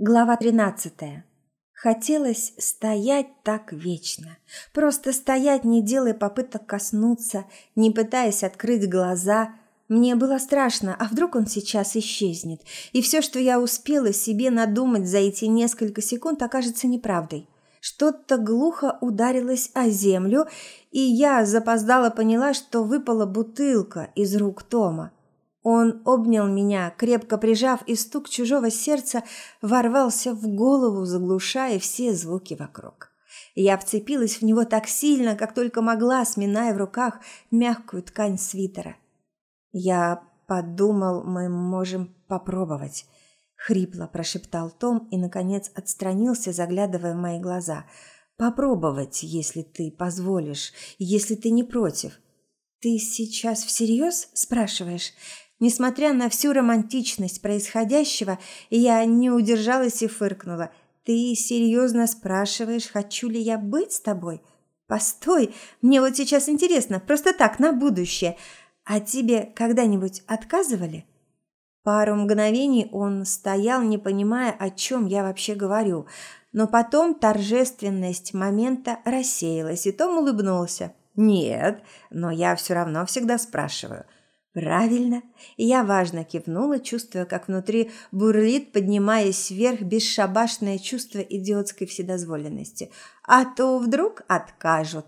Глава 13. Хотелось стоять так вечно. Просто стоять, не делая попыток коснуться, не пытаясь открыть глаза. Мне было страшно, а вдруг он сейчас исчезнет, и все, что я успела себе надумать за эти несколько секунд, окажется неправдой. Что-то глухо ударилось о землю, и я запоздала поняла, что выпала бутылка из рук Тома. Он обнял меня, крепко прижав, и стук чужого сердца ворвался в голову, заглушая все звуки вокруг. Я вцепилась в него так сильно, как только могла, сминая в руках мягкую ткань свитера. Я подумал, мы можем попробовать. Хрипло прошептал Том и, наконец, отстранился, заглядывая в мои глаза. «Попробовать, если ты позволишь, если ты не против». «Ты сейчас всерьез?» – спрашиваешь. Несмотря на всю романтичность происходящего, я не удержалась и фыркнула. «Ты серьезно спрашиваешь, хочу ли я быть с тобой?» «Постой, мне вот сейчас интересно, просто так, на будущее. А тебе когда-нибудь отказывали?» Пару мгновений он стоял, не понимая, о чем я вообще говорю, но потом торжественность момента рассеялась, и Том улыбнулся. «Нет, но я все равно всегда спрашиваю». Правильно. Я важно кивнула, чувствуя, как внутри бурлит, поднимаясь вверх бесшабашное чувство идиотской вседозволенности. А то вдруг откажут.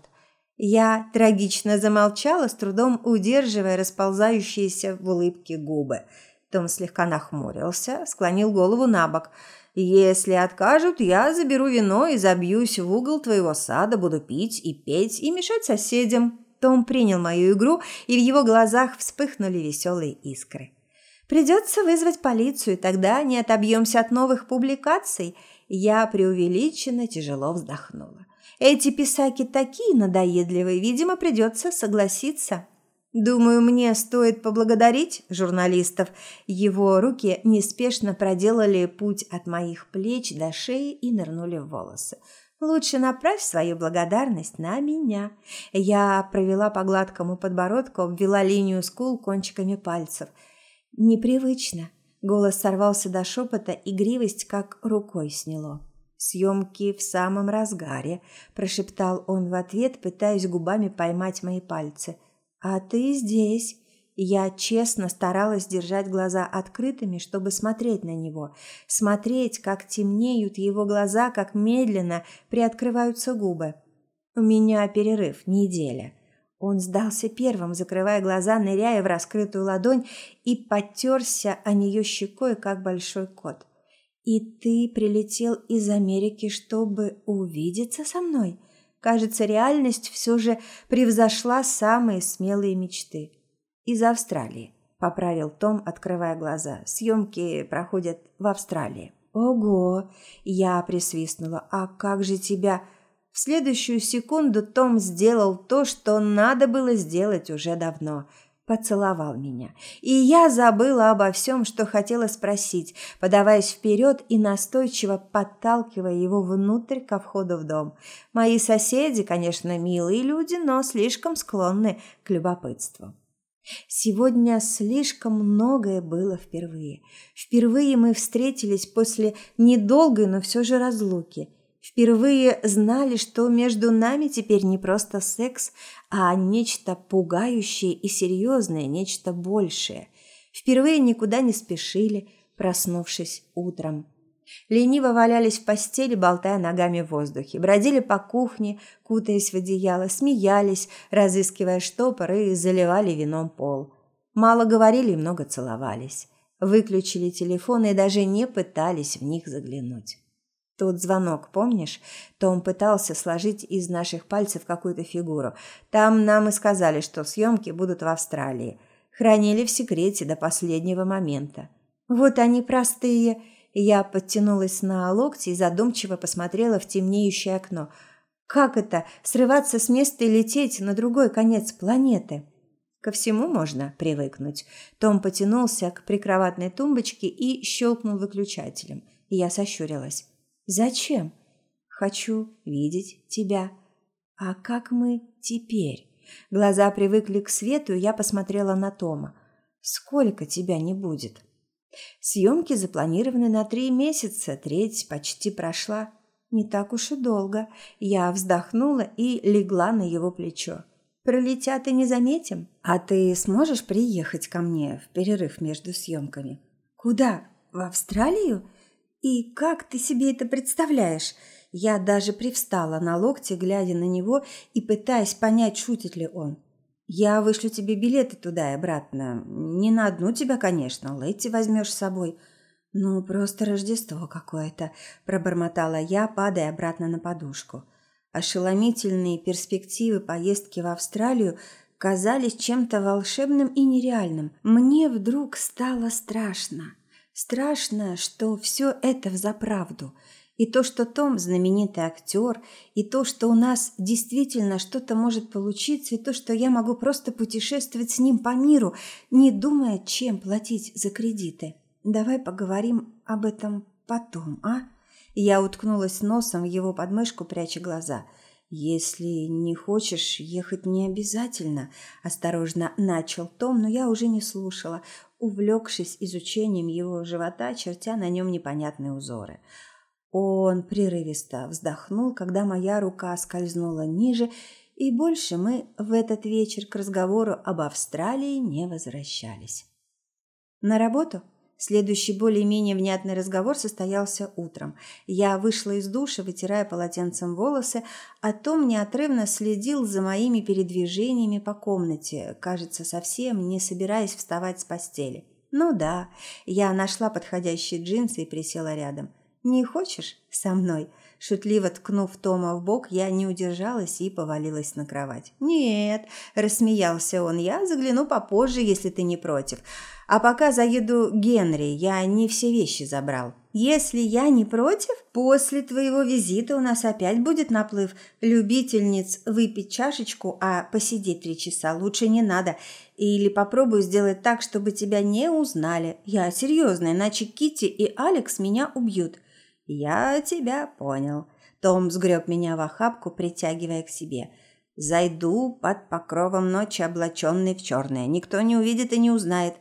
Я трагично замолчала, с трудом удерживая расползающиеся в улыбке губы. Том слегка нахмурился, склонил голову на бок. «Если откажут, я заберу вино и забьюсь в угол твоего сада, буду пить и петь и мешать соседям». Том принял мою игру, и в его глазах вспыхнули веселые искры. «Придется вызвать полицию, тогда не отобьемся от новых публикаций». Я преувеличенно тяжело вздохнула. «Эти писаки такие надоедливые, видимо, придется согласиться». Думаю, мне стоит поблагодарить журналистов. Его руки неспешно проделали путь от моих плеч до шеи и нырнули в волосы. Лучше направь свою благодарность на меня. Я провела по гладкому подбородку, обвела линию скул кончиками пальцев. Непривычно. Голос сорвался до шепота, игривость как рукой сняло. «Съемки в самом разгаре», – прошептал он в ответ, пытаясь губами поймать мои пальцы. «А ты здесь?» Я честно старалась держать глаза открытыми, чтобы смотреть на него, смотреть, как темнеют его глаза, как медленно приоткрываются губы. У меня перерыв, неделя. Он сдался первым, закрывая глаза, ныряя в раскрытую ладонь и потерся о нее щекой, как большой кот. «И ты прилетел из Америки, чтобы увидеться со мной?» Кажется, реальность все же превзошла самые смелые мечты из Австралии», – поправил Том, открывая глаза. «Съемки проходят в Австралии». «Ого!» – я присвистнула. «А как же тебя...» В следующую секунду Том сделал то, что надо было сделать уже давно – поцеловал меня. И я забыла обо всем, что хотела спросить, подаваясь вперед и настойчиво подталкивая его внутрь ко входу в дом. Мои соседи, конечно, милые люди, но слишком склонны к любопытству. Сегодня слишком многое было впервые. Впервые мы встретились после недолгой, но все же разлуки. Впервые знали, что между нами теперь не просто секс, а нечто пугающее и серьезное, нечто большее. Впервые никуда не спешили, проснувшись утром. Лениво валялись в постели, болтая ногами в воздухе, бродили по кухне, кутаясь в одеяло, смеялись, разыскивая штопоры и заливали вином пол. Мало говорили и много целовались. Выключили телефоны и даже не пытались в них заглянуть. Тот звонок, помнишь? Том пытался сложить из наших пальцев какую-то фигуру. Там нам и сказали, что съемки будут в Австралии. Хранили в секрете до последнего момента. Вот они простые, я подтянулась на локти и задумчиво посмотрела в темнеющее окно. Как это срываться с места и лететь на другой конец планеты? Ко всему можно привыкнуть. Том потянулся к прикроватной тумбочке и щелкнул выключателем. Я сощурилась. Зачем? Хочу видеть тебя. А как мы теперь? Глаза привыкли к свету, и я посмотрела на Тома. Сколько тебя не будет? Съемки запланированы на три месяца, треть почти прошла. Не так уж и долго. Я вздохнула и легла на его плечо. Пролетят и не заметим. А ты сможешь приехать ко мне в перерыв между съемками? Куда? В Австралию? И как ты себе это представляешь? Я даже привстала на локте, глядя на него и пытаясь понять, шутит ли он. Я вышлю тебе билеты туда и обратно. Не на одну тебя, конечно, Лэйти возьмешь с собой. Ну, просто Рождество какое-то, пробормотала я, падая обратно на подушку. Ошеломительные перспективы поездки в Австралию казались чем-то волшебным и нереальным. Мне вдруг стало страшно. Страшно, что все это взаправду – и то, что Том знаменитый актер, и то, что у нас действительно что-то может получиться, и то, что я могу просто путешествовать с ним по миру, не думая, чем платить за кредиты. Давай поговорим об этом потом, а? Я уткнулась носом в его подмышку, пряча глаза. «Если не хочешь, ехать не обязательно», – осторожно начал Том, но я уже не слушала, увлекшись изучением его живота, чертя на нем непонятные узоры – он прерывисто вздохнул, когда моя рука скользнула ниже, и больше мы в этот вечер к разговору об Австралии не возвращались. На работу? Следующий более-менее внятный разговор состоялся утром. Я вышла из душа, вытирая полотенцем волосы, а Том неотрывно следил за моими передвижениями по комнате, кажется, совсем не собираясь вставать с постели. Ну да, я нашла подходящие джинсы и присела рядом – «Не хочешь со мной?» Шутливо ткнув Тома в бок, я не удержалась и повалилась на кровать. «Нет», – рассмеялся он, – «я загляну попозже, если ты не против. А пока заеду Генри, я не все вещи забрал». «Если я не против, после твоего визита у нас опять будет наплыв любительниц выпить чашечку, а посидеть три часа лучше не надо. Или попробую сделать так, чтобы тебя не узнали. Я серьезно, иначе Кити и Алекс меня убьют». «Я тебя понял». Том сгреб меня в охапку, притягивая к себе. «Зайду под покровом ночи, облаченный в черное. Никто не увидит и не узнает».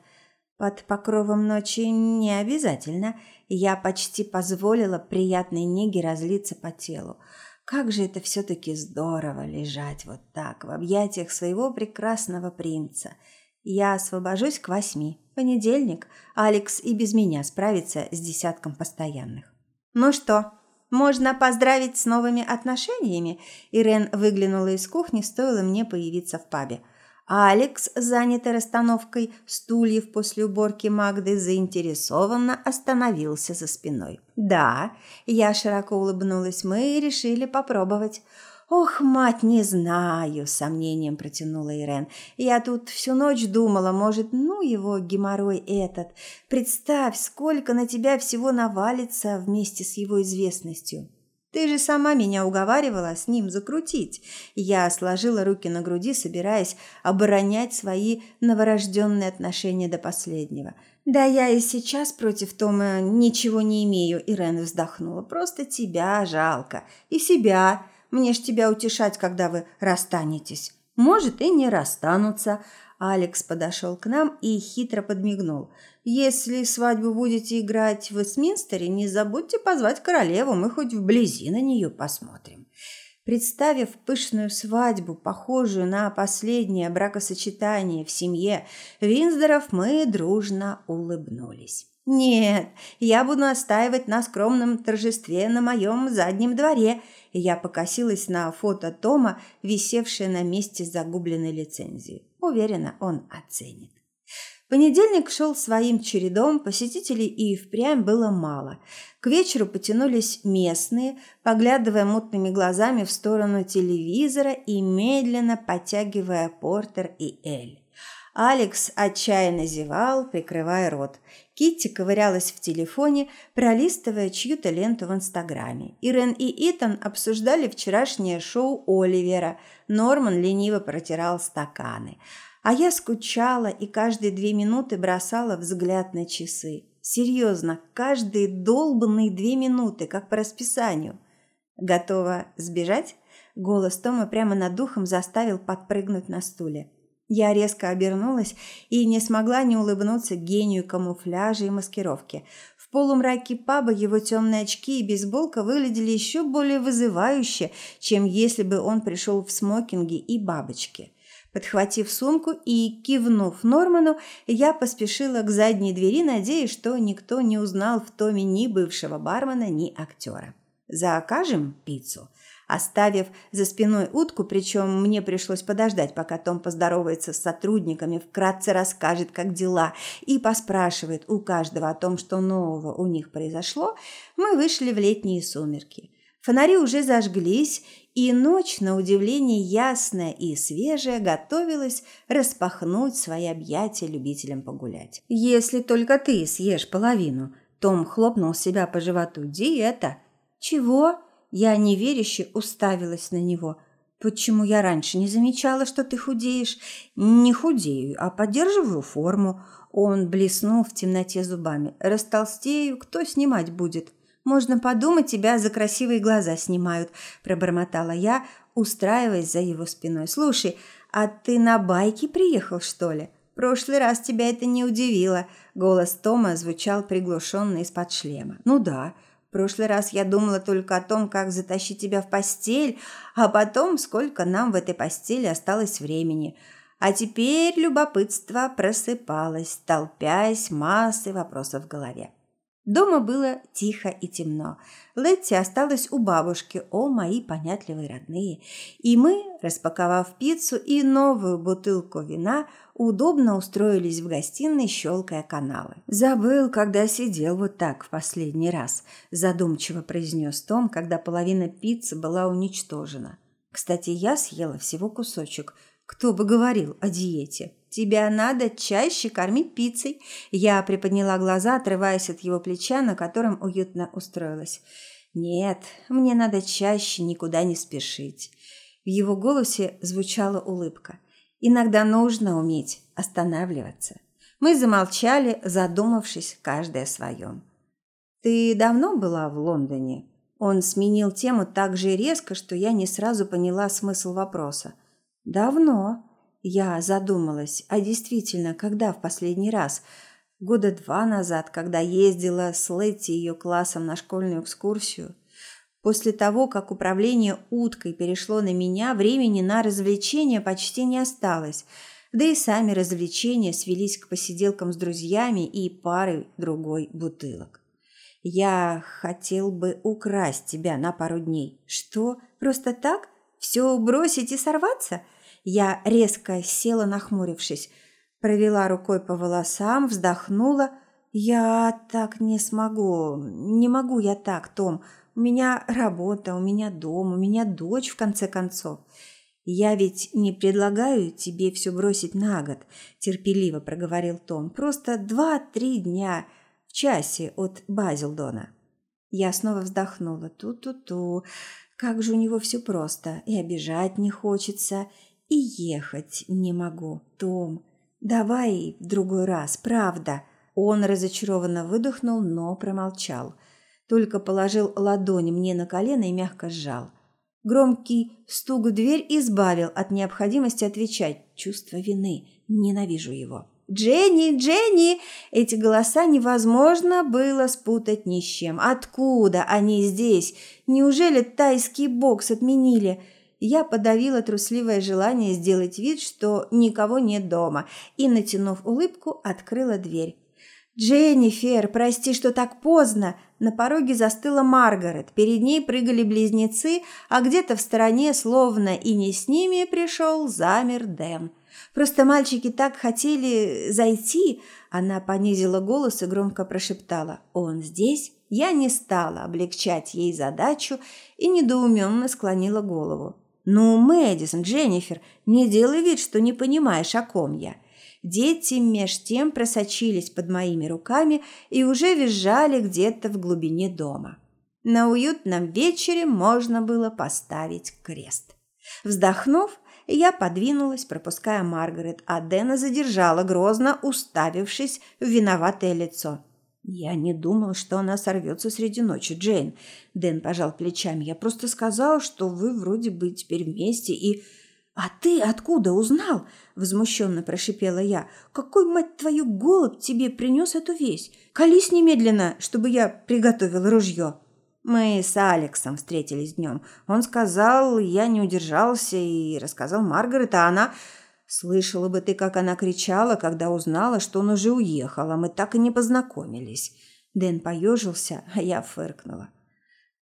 «Под покровом ночи не обязательно». Я почти позволила приятной неге разлиться по телу. Как же это все-таки здорово лежать вот так в объятиях своего прекрасного принца. Я освобожусь к восьми. Понедельник. Алекс и без меня справится с десятком постоянных. «Ну что, можно поздравить с новыми отношениями?» Ирен выглянула из кухни, стоило мне появиться в пабе. Алекс, занятый расстановкой стульев после уборки Магды, заинтересованно остановился за спиной. «Да», – я широко улыбнулась, – «мы решили попробовать». «Ох, мать, не знаю», – сомнением протянула Ирен. «Я тут всю ночь думала, может, ну его геморрой этот. Представь, сколько на тебя всего навалится вместе с его известностью». «Ты же сама меня уговаривала с ним закрутить». Я сложила руки на груди, собираясь оборонять свои новорожденные отношения до последнего. «Да я и сейчас против Тома ничего не имею», – Ирен вздохнула. «Просто тебя жалко. И себя. Мне ж тебя утешать, когда вы расстанетесь. Может, и не расстанутся. Алекс подошел к нам и хитро подмигнул. Если свадьбу будете играть в Вестминстере, не забудьте позвать королеву, мы хоть вблизи на нее посмотрим. Представив пышную свадьбу, похожую на последнее бракосочетание в семье Винздоров, мы дружно улыбнулись. «Нет, я буду настаивать на скромном торжестве на моем заднем дворе», я покосилась на фото Тома, висевшее на месте загубленной лицензии. Уверена, он оценит. Понедельник шел своим чередом, посетителей и впрямь было мало. К вечеру потянулись местные, поглядывая мутными глазами в сторону телевизора и медленно подтягивая портер и эль. Алекс отчаянно зевал, прикрывая рот. Китти ковырялась в телефоне, пролистывая чью-то ленту в Инстаграме. Ирен и Итан обсуждали вчерашнее шоу Оливера. Норман лениво протирал стаканы. А я скучала и каждые две минуты бросала взгляд на часы. Серьезно, каждые долбанные две минуты, как по расписанию. Готова сбежать? Голос Тома прямо над духом заставил подпрыгнуть на стуле. Я резко обернулась и не смогла не улыбнуться гению камуфляжа и маскировки. В полумраке паба его темные очки и бейсболка выглядели еще более вызывающе, чем если бы он пришел в смокинге и бабочке. Подхватив сумку и кивнув Норману, я поспешила к задней двери, надеясь, что никто не узнал в Томе ни бывшего бармена, ни актера. «Закажем пиццу?» Оставив за спиной утку, причем мне пришлось подождать, пока Том поздоровается с сотрудниками, вкратце расскажет, как дела, и поспрашивает у каждого о том, что нового у них произошло, мы вышли в летние сумерки. Фонари уже зажглись, и ночь, на удивление ясная и свежая, готовилась распахнуть свои объятия любителям погулять. «Если только ты съешь половину», – Том хлопнул себя по животу. «Диета». «Чего?» Я неверяще уставилась на него. Почему я раньше не замечала, что ты худеешь? Не худею, а поддерживаю форму. Он блеснул в темноте зубами. Растолстею, кто снимать будет? Можно подумать, тебя за красивые глаза снимают, пробормотала я, устраиваясь за его спиной. Слушай, а ты на байке приехал, что ли? Прошлый раз тебя это не удивило. Голос Тома звучал приглушенно из-под шлема. Ну да, прошлый раз я думала только о том, как затащить тебя в постель, а потом, сколько нам в этой постели осталось времени. А теперь любопытство просыпалось, толпясь массой вопросов в голове. Дома было тихо и темно. Летти осталась у бабушки, о, мои понятливые родные. И мы, распаковав пиццу и новую бутылку вина, удобно устроились в гостиной, щелкая каналы. «Забыл, когда сидел вот так в последний раз», – задумчиво произнес Том, когда половина пиццы была уничтожена. «Кстати, я съела всего кусочек. Кто бы говорил о диете?» Тебя надо чаще кормить пиццей. Я приподняла глаза, отрываясь от его плеча, на котором уютно устроилась. Нет, мне надо чаще никуда не спешить. В его голосе звучала улыбка. Иногда нужно уметь останавливаться. Мы замолчали, задумавшись каждый о своем. Ты давно была в Лондоне? Он сменил тему так же резко, что я не сразу поняла смысл вопроса. Давно. Я задумалась, а действительно, когда в последний раз? Года два назад, когда ездила с Летти ее классом на школьную экскурсию. После того, как управление уткой перешло на меня, времени на развлечения почти не осталось. Да и сами развлечения свелись к посиделкам с друзьями и парой другой бутылок. Я хотел бы украсть тебя на пару дней. Что? Просто так? Все бросить и сорваться? – я резко села, нахмурившись, провела рукой по волосам, вздохнула. Я так не смогу. Не могу я так, Том. У меня работа, у меня дом, у меня дочь в конце концов. Я ведь не предлагаю тебе все бросить на год, терпеливо проговорил Том. Просто два-три дня в часе от Базилдона. Я снова вздохнула. Ту-ту-ту. Как же у него все просто. И обижать не хочется, и ехать не могу, Том. Давай в другой раз, правда. Он разочарованно выдохнул, но промолчал. Только положил ладонь мне на колено и мягко сжал. Громкий стук в дверь избавил от необходимости отвечать. Чувство вины. Ненавижу его. «Дженни! Дженни!» Эти голоса невозможно было спутать ни с чем. Откуда они здесь? Неужели тайский бокс отменили? Я подавила трусливое желание сделать вид, что никого нет дома, и, натянув улыбку, открыла дверь. «Дженнифер, прости, что так поздно!» На пороге застыла Маргарет. Перед ней прыгали близнецы, а где-то в стороне, словно и не с ними пришел, замер Дэн. «Просто мальчики так хотели зайти!» Она понизила голос и громко прошептала. «Он здесь?» Я не стала облегчать ей задачу и недоуменно склонила голову. «Ну, Мэдисон, Дженнифер, не делай вид, что не понимаешь, о ком я». Дети меж тем просочились под моими руками и уже визжали где-то в глубине дома. На уютном вечере можно было поставить крест. Вздохнув, я подвинулась, пропуская Маргарет, а Дэна задержала, грозно уставившись в виноватое лицо. «Я не думал, что она сорвется среди ночи, Джейн». Дэн пожал плечами. «Я просто сказал, что вы вроде бы теперь вместе, и...» «А ты откуда узнал?» – возмущенно прошипела я. «Какой, мать твою, голубь тебе принес эту весть? Колись немедленно, чтобы я приготовил ружье!» Мы с Алексом встретились днем. Он сказал, я не удержался и рассказал Маргарет, а она... Слышала бы ты, как она кричала, когда узнала, что он уже уехал, а мы так и не познакомились. Дэн поежился, а я фыркнула.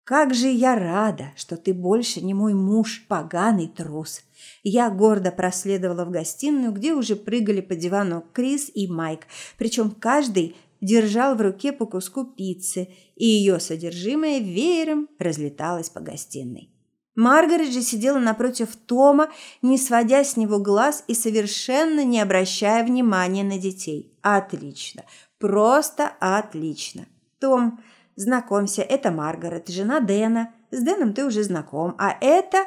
Как же я рада, что ты больше не мой муж, поганый трус. Я гордо проследовала в гостиную, где уже прыгали по дивану Крис и Майк, причем каждый держал в руке по куску пиццы, и ее содержимое веером разлеталось по гостиной. Маргарет же сидела напротив Тома, не сводя с него глаз и совершенно не обращая внимания на детей. Отлично. Просто отлично. Том, знакомься, это Маргарет, жена Дэна. С Дэном ты уже знаком. А это...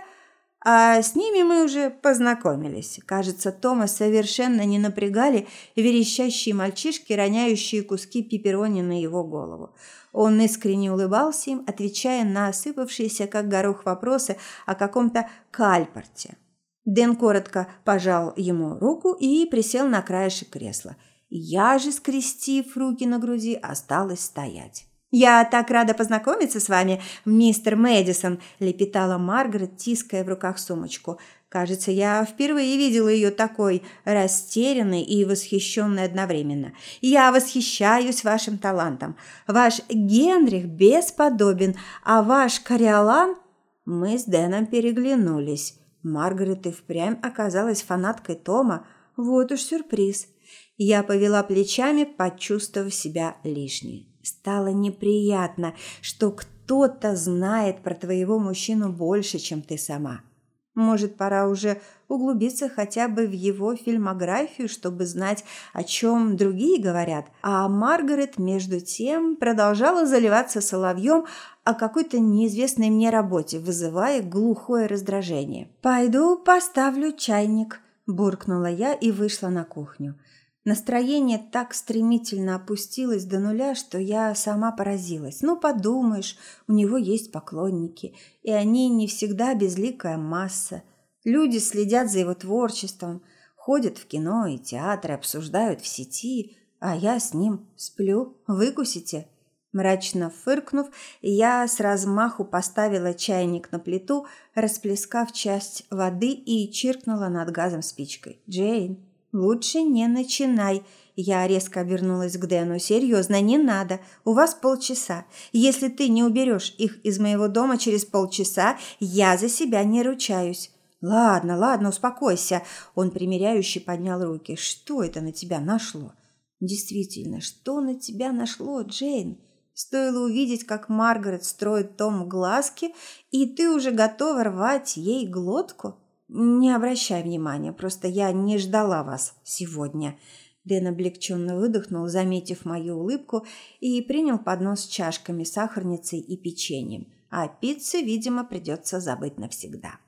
А с ними мы уже познакомились. Кажется, Тома совершенно не напрягали верещащие мальчишки, роняющие куски пепперони на его голову. Он искренне улыбался им, отвечая на осыпавшиеся, как горох, вопросы о каком-то кальпорте. Дэн коротко пожал ему руку и присел на краешек кресла. Я же, скрестив руки на груди, осталась стоять. «Я так рада познакомиться с вами, мистер Мэдисон», – лепетала Маргарет, тиская в руках сумочку. Кажется, я впервые видела ее такой растерянной и восхищенной одновременно. Я восхищаюсь вашим талантом. Ваш Генрих бесподобен, а ваш Кориолан... Мы с Дэном переглянулись. Маргарет и впрямь оказалась фанаткой Тома. Вот уж сюрприз. Я повела плечами, почувствовав себя лишней. Стало неприятно, что кто-то знает про твоего мужчину больше, чем ты сама. Может, пора уже углубиться хотя бы в его фильмографию, чтобы знать, о чем другие говорят. А Маргарет, между тем, продолжала заливаться соловьем о какой-то неизвестной мне работе, вызывая глухое раздражение. «Пойду поставлю чайник», – буркнула я и вышла на кухню. Настроение так стремительно опустилось до нуля, что я сама поразилась. Ну, подумаешь, у него есть поклонники, и они не всегда безликая масса. Люди следят за его творчеством, ходят в кино и театры, обсуждают в сети, а я с ним сплю. Выкусите. Мрачно фыркнув, я с размаху поставила чайник на плиту, расплескав часть воды и чиркнула над газом спичкой. «Джейн, «Лучше не начинай». Я резко обернулась к Дэну. «Серьезно, не надо. У вас полчаса. Если ты не уберешь их из моего дома через полчаса, я за себя не ручаюсь». «Ладно, ладно, успокойся». Он примиряюще поднял руки. «Что это на тебя нашло?» «Действительно, что на тебя нашло, Джейн?» Стоило увидеть, как Маргарет строит Тому глазки, и ты уже готова рвать ей глотку? «Не обращай внимания, просто я не ждала вас сегодня». Дэн облегченно выдохнул, заметив мою улыбку, и принял поднос с чашками, сахарницей и печеньем. А пиццу, видимо, придется забыть навсегда.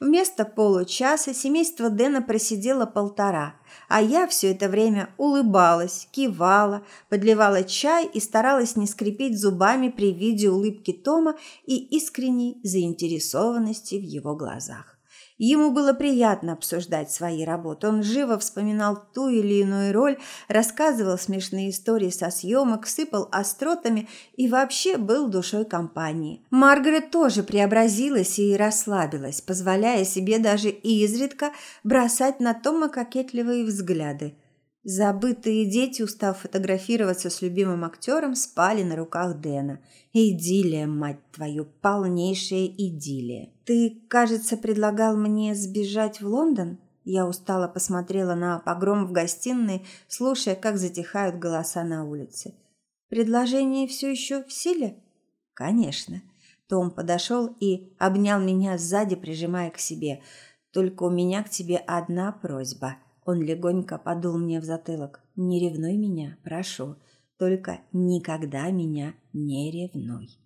Вместо получаса семейство Дэна просидело полтора, а я все это время улыбалась, кивала, подливала чай и старалась не скрипеть зубами при виде улыбки Тома и искренней заинтересованности в его глазах. Ему было приятно обсуждать свои работы. Он живо вспоминал ту или иную роль, рассказывал смешные истории со съемок, сыпал остротами и вообще был душой компании. Маргарет тоже преобразилась и расслабилась, позволяя себе даже изредка бросать на Тома кокетливые взгляды. Забытые дети, устав фотографироваться с любимым актером, спали на руках Дэна. Идиллия, мать твою, полнейшая идиллия. Ты, кажется, предлагал мне сбежать в Лондон? Я устало посмотрела на погром в гостиной, слушая, как затихают голоса на улице. Предложение все еще в силе? Конечно. Том подошел и обнял меня сзади, прижимая к себе. Только у меня к тебе одна просьба – он легонько подул мне в затылок. «Не ревнуй меня, прошу. Только никогда меня не ревнуй».